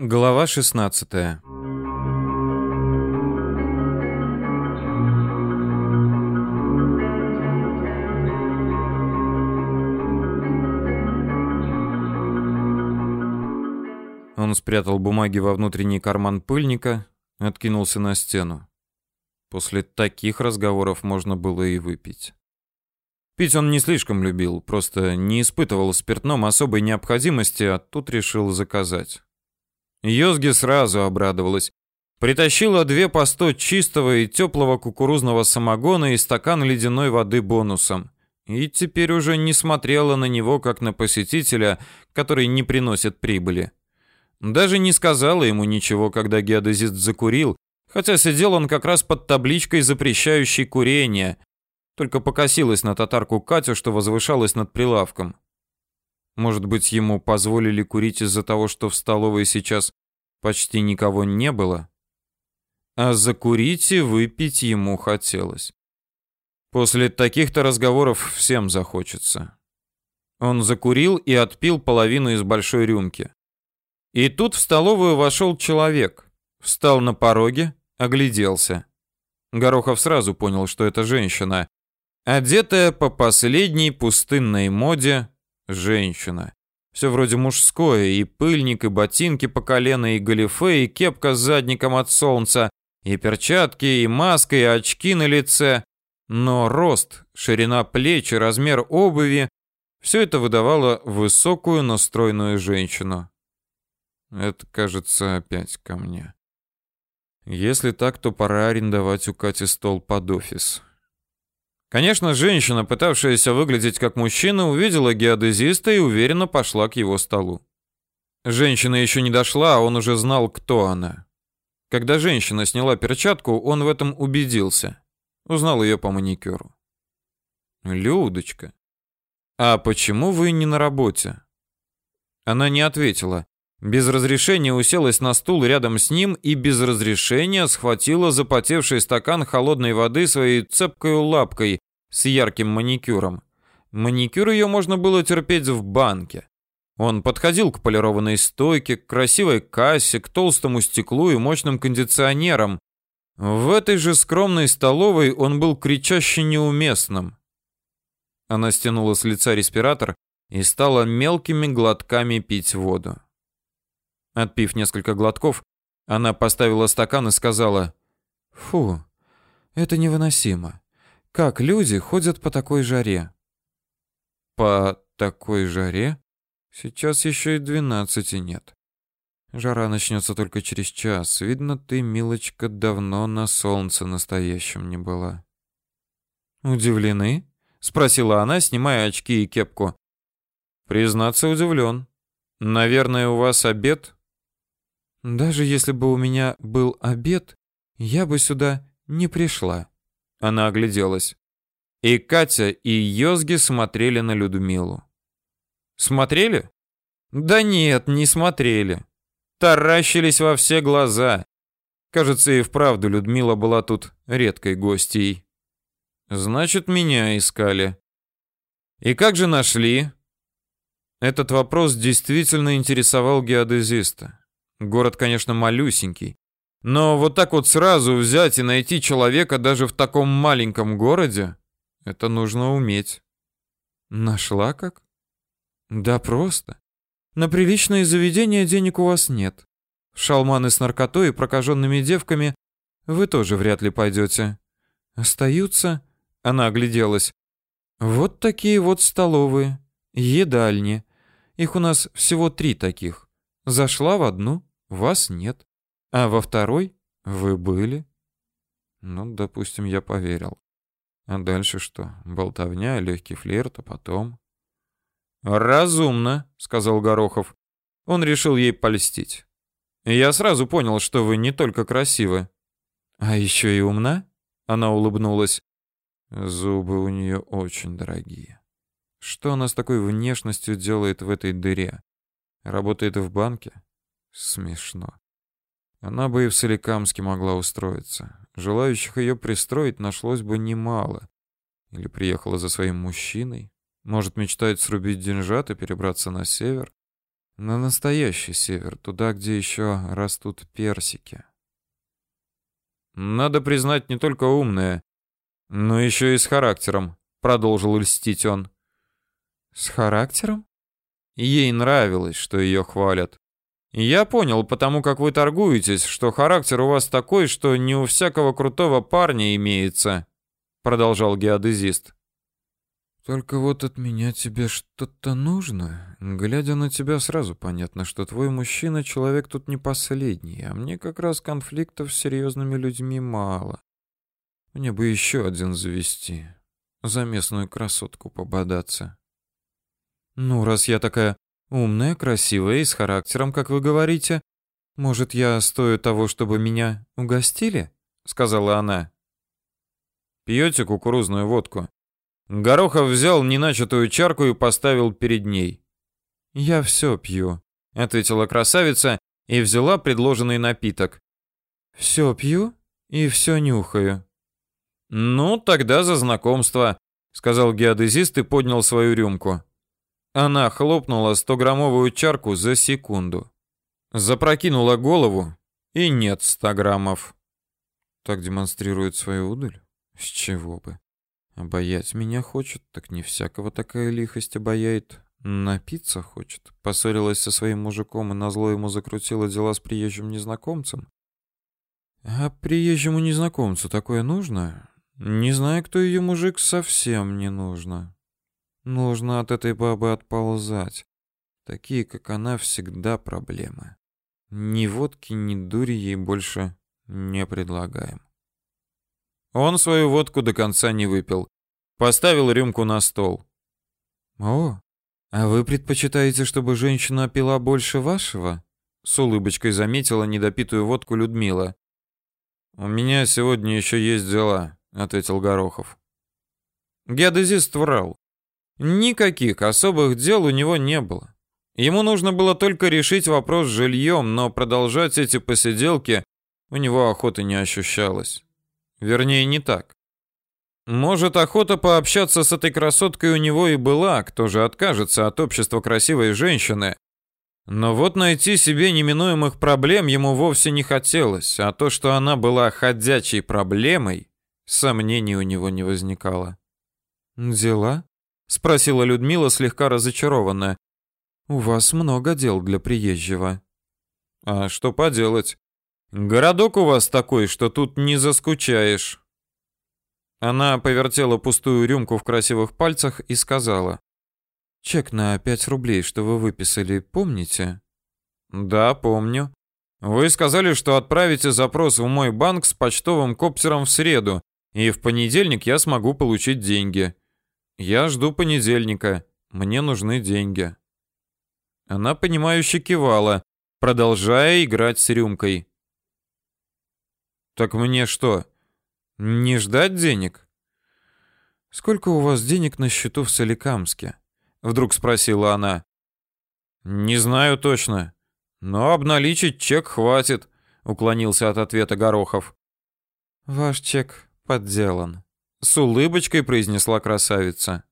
Глава 16. Он спрятал бумаги во внутренний карман пыльника, откинулся на стену. После таких разговоров можно было и выпить. Пить он не слишком любил, просто не испытывал спиртном особой необходимости, а тут решил заказать. Йозги сразу обрадовалась. Притащила две по сто чистого и теплого кукурузного самогона и стакан ледяной воды бонусом. И теперь уже не смотрела на него, как на посетителя, который не приносит прибыли. Даже не сказала ему ничего, когда геодезист закурил, хотя сидел он как раз под табличкой, запрещающей курение, только покосилась на татарку Катю, что возвышалась над прилавком. Может быть, ему позволили курить из-за того, что в столовой сейчас почти никого не было? А закурить и выпить ему хотелось. После таких-то разговоров всем захочется. Он закурил и отпил половину из большой рюмки. И тут в столовую вошел человек. Встал на пороге, огляделся. Горохов сразу понял, что это женщина. Одетая по последней пустынной моде женщина. Все вроде мужское, и пыльник, и ботинки по колено, и галифе, и кепка с задником от солнца, и перчатки, и маска, и очки на лице. Но рост, ширина плеч и размер обуви – все это выдавало высокую, но стройную женщину. Это, кажется, опять ко мне. Если так, то пора арендовать у Кати стол под офис. Конечно, женщина, пытавшаяся выглядеть как мужчина, увидела геодезиста и уверенно пошла к его столу. Женщина еще не дошла, а он уже знал, кто она. Когда женщина сняла перчатку, он в этом убедился. Узнал ее по маникюру. Людочка, а почему вы не на работе? Она не ответила. Без разрешения уселась на стул рядом с ним и без разрешения схватила запотевший стакан холодной воды своей цепкой лапкой с ярким маникюром. Маникюр ее можно было терпеть в банке. Он подходил к полированной стойке, к красивой кассе, к толстому стеклу и мощным кондиционерам. В этой же скромной столовой он был кричаще неуместным. Она стянула с лица респиратор и стала мелкими глотками пить воду. Отпив несколько глотков, она поставила стакан и сказала: "Фу, это невыносимо. Как люди ходят по такой жаре?" "По такой жаре? Сейчас еще и двенадцати нет. Жара начнется только через час. Видно, ты, милочка, давно на солнце настоящем не была." "Удивлены?" спросила она, снимая очки и кепку. "Признаться, удивлен. Наверное, у вас обед?" Даже если бы у меня был обед, я бы сюда не пришла. Она огляделась. И Катя, и Йозги смотрели на Людмилу. Смотрели? Да нет, не смотрели. Таращились во все глаза. Кажется, и вправду Людмила была тут редкой гостьей. Значит, меня искали. И как же нашли? Этот вопрос действительно интересовал геодезиста. Город, конечно, малюсенький. Но вот так вот сразу взять и найти человека даже в таком маленьком городе, это нужно уметь. Нашла как? Да просто. На приличное заведение денег у вас нет. Шалманы с наркотой и прокаженными девками вы тоже вряд ли пойдете. Остаются, она огляделась, вот такие вот столовые, едальни. Их у нас всего три таких. Зашла в одну, вас нет. А во второй вы были. Ну, допустим, я поверил. А дальше что? Болтовня, легкий флирт, а потом... «Разумно», — сказал Горохов. Он решил ей польстить. «Я сразу понял, что вы не только красивы». «А еще и умна?» — она улыбнулась. Зубы у нее очень дорогие. Что она с такой внешностью делает в этой дыре? Работает в банке? Смешно. Она бы и в Соликамске могла устроиться. Желающих ее пристроить нашлось бы немало. Или приехала за своим мужчиной. Может, мечтает срубить деньжат и перебраться на север. На настоящий север, туда, где еще растут персики. Надо признать, не только умная, но еще и с характером, продолжил льстить он. С характером? Ей нравилось, что ее хвалят. Я понял, потому как вы торгуетесь, что характер у вас такой, что не у всякого крутого парня имеется, продолжал геодезист. Только вот от меня тебе что-то нужно. Глядя на тебя, сразу понятно, что твой мужчина человек тут не последний, а мне как раз конфликтов с серьезными людьми мало. Мне бы еще один завести, за местную красотку пободаться. Ну, раз я такая умная, красивая и с характером, как вы говорите, может, я стою того, чтобы меня угостили? сказала она. Пьете кукурузную водку? Горохов взял неначатую чарку и поставил перед ней. «Я все пью», — ответила красавица и взяла предложенный напиток. «Все пью и все нюхаю». «Ну, тогда за знакомство», — сказал геодезист и поднял свою рюмку. Она хлопнула стограммовую чарку за секунду. Запрокинула голову, и нет ста граммов. Так демонстрирует свою удаль? С чего бы? Обаять меня хочет, так не всякого такая лихость обаяет. Напиться хочет. Поссорилась со своим мужиком и назло ему закрутила дела с приезжим незнакомцем. А приезжему незнакомцу такое нужно? Не знаю, кто ее мужик, совсем не нужно. Нужно от этой бабы отползать. Такие, как она, всегда проблемы. Ни водки, ни дури ей больше не предлагаем. Он свою водку до конца не выпил. Поставил рюмку на стол. «О, а вы предпочитаете, чтобы женщина пила больше вашего?» С улыбочкой заметила недопитую водку Людмила. «У меня сегодня еще есть дела», — ответил Горохов. Геодезист врал. Никаких особых дел у него не было. Ему нужно было только решить вопрос с жильем, но продолжать эти посиделки у него охоты не ощущалось. Вернее, не так. Может, охота пообщаться с этой красоткой у него и была, кто же откажется от общества красивой женщины. Но вот найти себе неминуемых проблем ему вовсе не хотелось, а то, что она была ходячей проблемой, сомнений у него не возникало. «Дела?» — спросила Людмила, слегка разочарованная. «У вас много дел для приезжего». «А что поделать? Городок у вас такой, что тут не заскучаешь. Она повертела пустую рюмку в красивых пальцах и сказала: "Чек на пять рублей, что вы выписали, помните?" "Да, помню. Вы сказали, что отправите запрос в мой банк с почтовым коптером в среду, и в понедельник я смогу получить деньги. Я жду понедельника. Мне нужны деньги". Она понимающе кивала, продолжая играть с рюмкой. Так мне что, не ждать денег? Сколько у вас денег на счету в Соликамске? Вдруг спросила она. Не знаю точно, но обналичить чек хватит, уклонился от ответа Горохов. Ваш чек подделан, с улыбочкой произнесла красавица.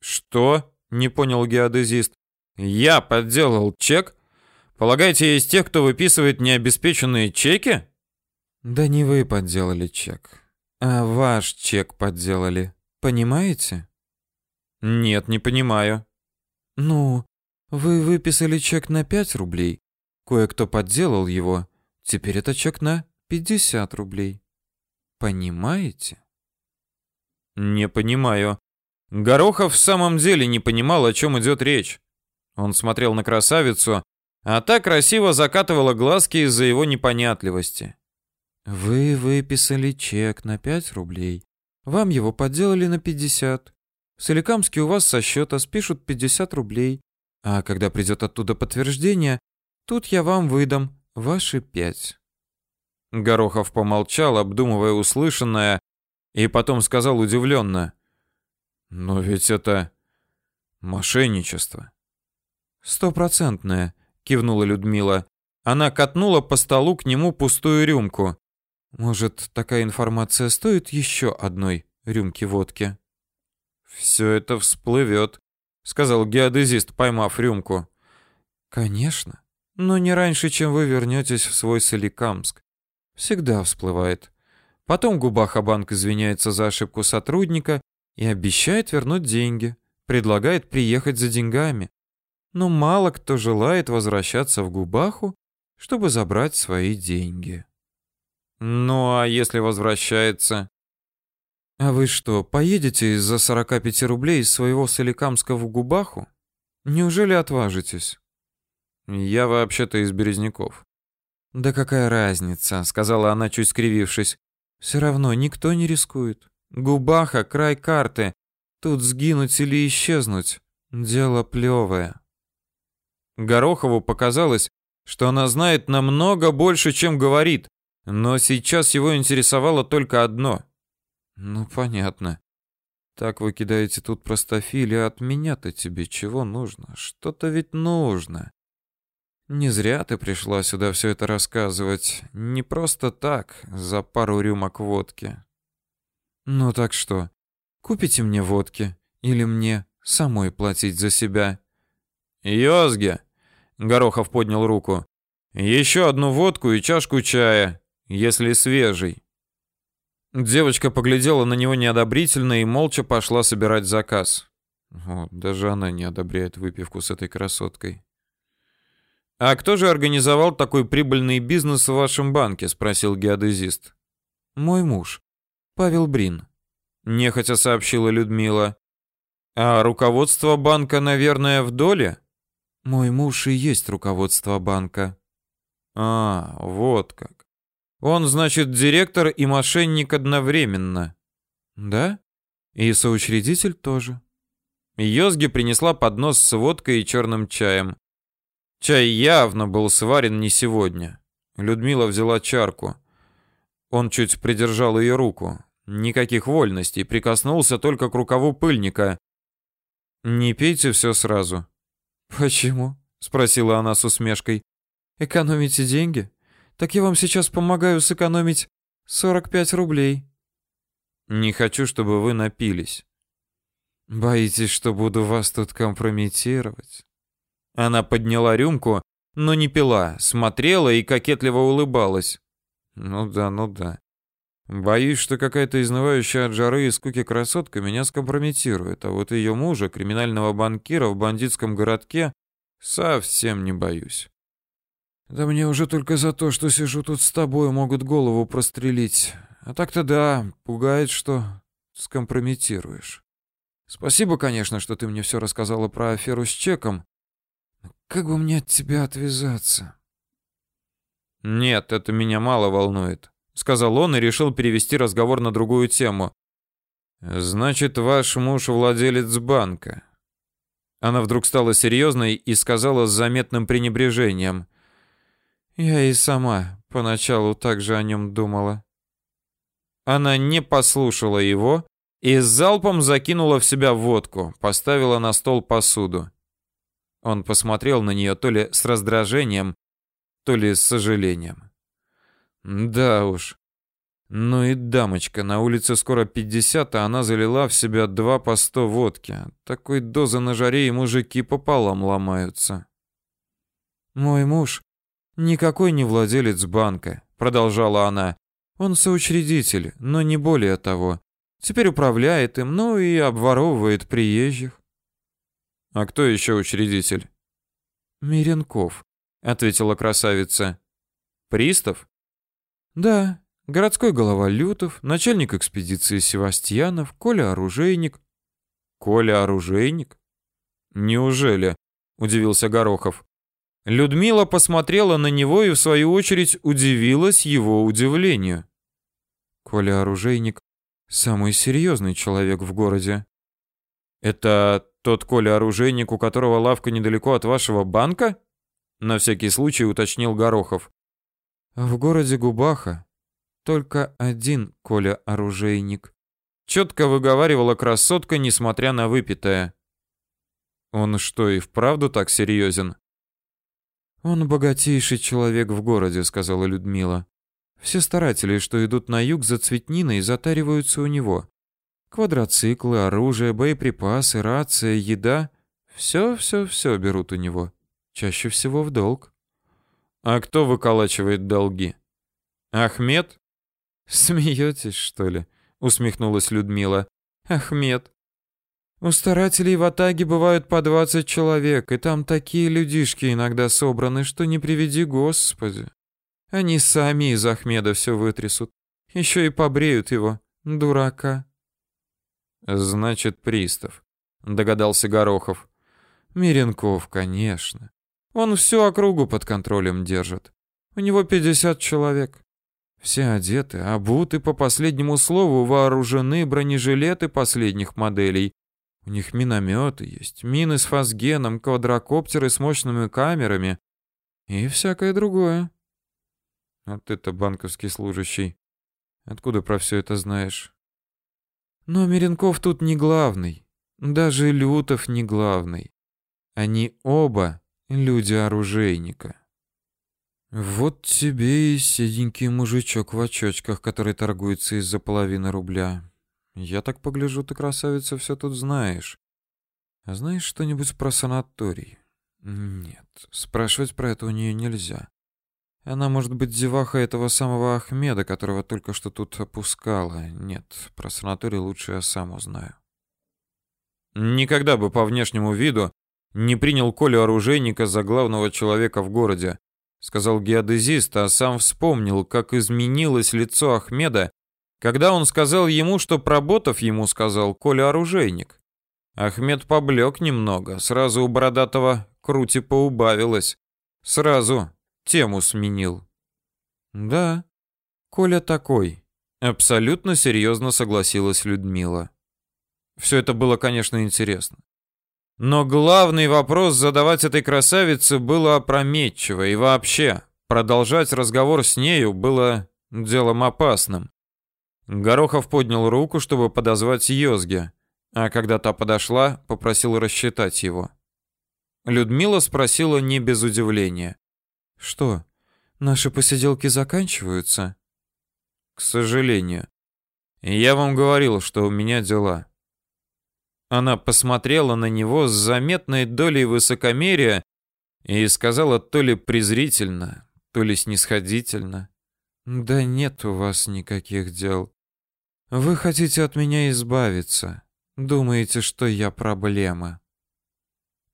Что? Не понял геодезист. Я подделал чек? Полагаете, есть тех, кто выписывает необеспеченные чеки? Да не вы подделали чек, а ваш чек подделали. Понимаете? Нет, не понимаю. Ну, вы выписали чек на 5 рублей. Кое-кто подделал его. Теперь это чек на 50 рублей. Понимаете? Не понимаю. Горохов в самом деле не понимал, о чем идет речь. Он смотрел на красавицу, а та красиво закатывала глазки из-за его непонятливости. Вы выписали чек на 5 рублей. Вам его подделали на 50. В Соликамске у вас со счета спишут 50 рублей. А когда придет оттуда подтверждение, тут я вам выдам ваши 5. Горохов помолчал, обдумывая услышанное, и потом сказал удивленно: "Но ведь это мошенничество". «Стопроцентное», — кивнула Людмила. Она катнула по столу к нему пустую рюмку. Может, такая информация стоит еще одной рюмки водки? Все это всплывет, сказал геодезист, поймав рюмку. Конечно. Но не раньше, чем вы вернетесь в свой Соликамск. Всегда всплывает. Потом Губаха-банк извиняется за ошибку сотрудника и обещает вернуть деньги. Предлагает приехать за деньгами. Но мало кто желает возвращаться в Губаху, чтобы забрать свои деньги. Ну а если возвращается? А вы что, поедете из-за 45 рублей из своего Соликамска в Губаху? Неужели отважитесь? Я вообще-то из Березняков. Да какая разница, сказала она, чуть скривившись. Все равно никто не рискует. Губаха край карты. Тут сгинуть или исчезнуть дело плевое. Горохову показалось, что она знает намного больше, чем говорит, но сейчас его интересовало только одно. Ну понятно. Так вы кидаете тут простофили, а от меня-то тебе чего нужно? Что-то ведь нужно. Не зря ты пришла сюда все это рассказывать. Не просто так, за пару рюмок водки. Ну так что, купите мне водки или мне самой платить за себя? Йозге! Горохов поднял руку. Еще одну водку и чашку чая, если свежий. Девочка поглядела на него неодобрительно и молча пошла собирать заказ. Вот, даже она не одобряет выпивку с этой красоткой. А кто же организовал такой прибыльный бизнес в вашем банке, спросил геодезист. Мой муж, Павел Брин, нехотя сообщила Людмила. А руководство банка, наверное, в доле? Мой муж и есть руководство банка. А, вот как. Он, значит, директор и мошенник одновременно. Да? И соучредитель тоже. Йозги принесла поднос с водкой и черным чаем. Чай явно был сварен не сегодня. Людмила взяла чарку. Он чуть придержал ее руку. Никаких вольностей, прикоснулся только к рукаву пыльника. Не пейте все сразу. Почему? спросила она с усмешкой. Экономите деньги? Так я вам сейчас помогаю сэкономить 45 рублей. Не хочу, чтобы вы напились. Боитесь, что буду вас тут компрометировать? Она подняла рюмку, но не пила, смотрела и кокетливо улыбалась. Ну да, ну да. Боюсь, что какая-то изнывающая от жары и скуки красотка меня скомпрометирует, а вот ее мужа, криминального банкира в бандитском городке, совсем не боюсь. Да мне уже только за то, что сижу тут с тобой, могут голову прострелить. А так-то да, пугает, что скомпрометируешь. Спасибо, конечно, что ты мне все рассказала про аферу с чеком, как бы мне от тебя отвязаться? Нет, это меня мало волнует, сказал он и решил перевести разговор на другую тему. Значит, ваш муж владелец банка. Она вдруг стала серьезной и сказала с заметным пренебрежением: "Я и сама поначалу так же о нем думала". Она не послушала его и залпом закинула в себя водку, поставила на стол посуду. Он посмотрел на нее то ли с раздражением, то ли с сожалением. Да уж. Ну и дамочка, на улице скоро 50, а она залила в себя два по сто водки. Такой дозы на жаре и мужики пополам ломаются. Мой муж никакой не владелец банка, продолжала она. Он соучредитель, но не более того. Теперь управляет им, ну и обворовывает приезжих. А кто еще учредитель? Миренков, ответила красавица. Пристав? Да, городской голова Лютов, начальник экспедиции Севастьянов, Коля оружейник. Коля оружейник? Неужели? удивился Горохов. Людмила посмотрела на него и в свою очередь удивилась его удивлению. Коля оружейник самый серьезный человек в городе. Это тот Коля оружейник, у которого лавка недалеко от вашего банка? На всякий случай уточнил Горохов. В городе Губаха только один Коля оружейник. Четко выговаривала красотка, несмотря на выпитое. Он что, и вправду так серьезен? Он богатейший человек в городе, сказала Людмила. Все старатели, что идут на юг за цветниной, затариваются у него. Квадроциклы, оружие, боеприпасы, рация, еда — все, все, все берут у него. Чаще всего в долг. А кто выколачивает долги? Ахмед? Смеетесь, что ли? Усмехнулась Людмила. Ахмед. У старателей в Атаге бывают по 20 человек, и там такие людишки иногда собраны, что не приведи Господи. Они сами из Ахмеда все вытрясут. Еще и побреют его, дурака. Значит, пристав, догадался Горохов. Миренков, конечно. Он всю округу под контролем держит. У него 50 человек. Все одеты, обуты по последнему слову, вооружены бронежилеты последних моделей. У них минометы есть, мины с фазгеном, квадрокоптеры с мощными камерами и всякое другое. А ты-то банковский служащий. Откуда про все это знаешь? Но Миренков тут не главный. Даже Лютов не главный. Они оба люди оружейника. Вот тебе и седенький мужичок в очочках, который торгуется из-за половины рубля. Я так погляжу, ты, красавица, все тут знаешь. А знаешь что-нибудь про санаторий? Нет, спрашивать про это у нее нельзя. Она может быть деваха этого самого Ахмеда, которого только что тут опускала. Нет, про санаторий лучше я сам узнаю. Никогда бы по внешнему виду не принял Колю оружейника за главного человека в городе, сказал геодезист, а сам вспомнил, как изменилось лицо Ахмеда, когда он сказал ему, что Проботов ему сказал Коля оружейник. Ахмед поблек немного, сразу у бородатого крути поубавилось. Сразу тему сменил. Да, Коля такой. Абсолютно серьезно согласилась Людмила. Все это было, конечно, интересно. Но главный вопрос задавать этой красавице было опрометчиво, и вообще продолжать разговор с нею было делом опасным. Горохов поднял руку, чтобы подозвать Йозге, а когда та подошла, попросил рассчитать его. Людмила спросила не без удивления: "Что, наши посиделки заканчиваются?" "К сожалению. Я вам говорил, что у меня дела. Она посмотрела на него с заметной долей высокомерия и сказала то ли презрительно, то ли снисходительно: "Да нет у вас никаких дел. Вы хотите от меня избавиться. Думаете, что я проблема?"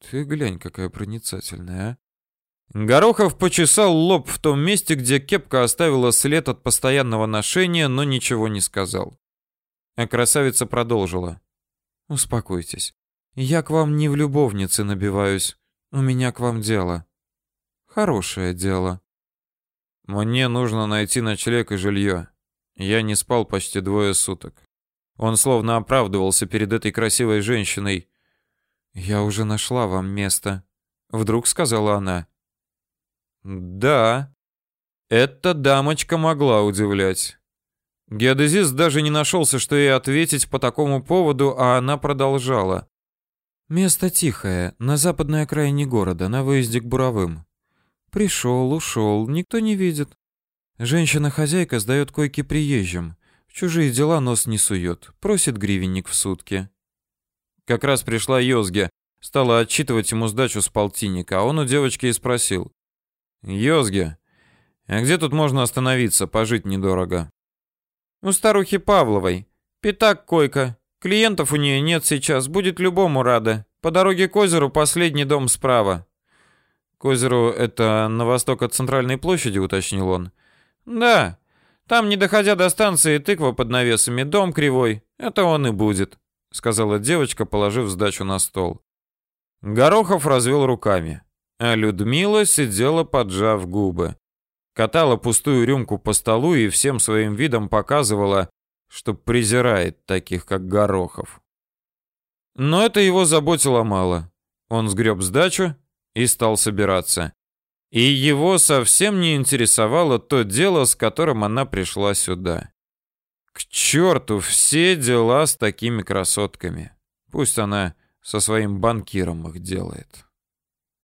Ты глянь, какая проницательная, а? Горохов почесал лоб в том месте, где кепка оставила след от постоянного ношения, но ничего не сказал. А красавица продолжила: Успокойтесь. Я к вам не в любовнице набиваюсь. У меня к вам дело. Хорошее дело. Мне нужно найти ночлег и жилье. Я не спал почти двое суток. Он словно оправдывался перед этой красивой женщиной. Я уже нашла вам место, вдруг сказала она. Да. Эта дамочка могла удивлять. Геодезист даже не нашелся, что ей ответить по такому поводу, а она продолжала. Место тихое, на западной окраине города, на выезде к Буровым. Пришел, ушел, никто не видит. Женщина-хозяйка сдает койки приезжим. В чужие дела нос не сует, просит гривенник в сутки. Как раз пришла Йозге, стала отчитывать ему сдачу с полтинника, а он у девочки и спросил. «Йозге, а где тут можно остановиться, пожить недорого?» У старухи Павловой. Пятак койка. Клиентов у нее нет сейчас, будет любому рада. По дороге к озеру последний дом справа. К озеру это на восток от центральной площади, уточнил он. Да. Там, не доходя до станции, тыква под навесами, дом кривой. Это он и будет, сказала девочка, положив сдачу на стол. Горохов развел руками, а Людмила сидела поджав губы катала пустую рюмку по столу и всем своим видом показывала, что презирает таких, как Горохов. Но это его заботило мало. Он сгреб сдачу и стал собираться. И его совсем не интересовало то дело, с которым она пришла сюда. К черту все дела с такими красотками. Пусть она со своим банкиром их делает.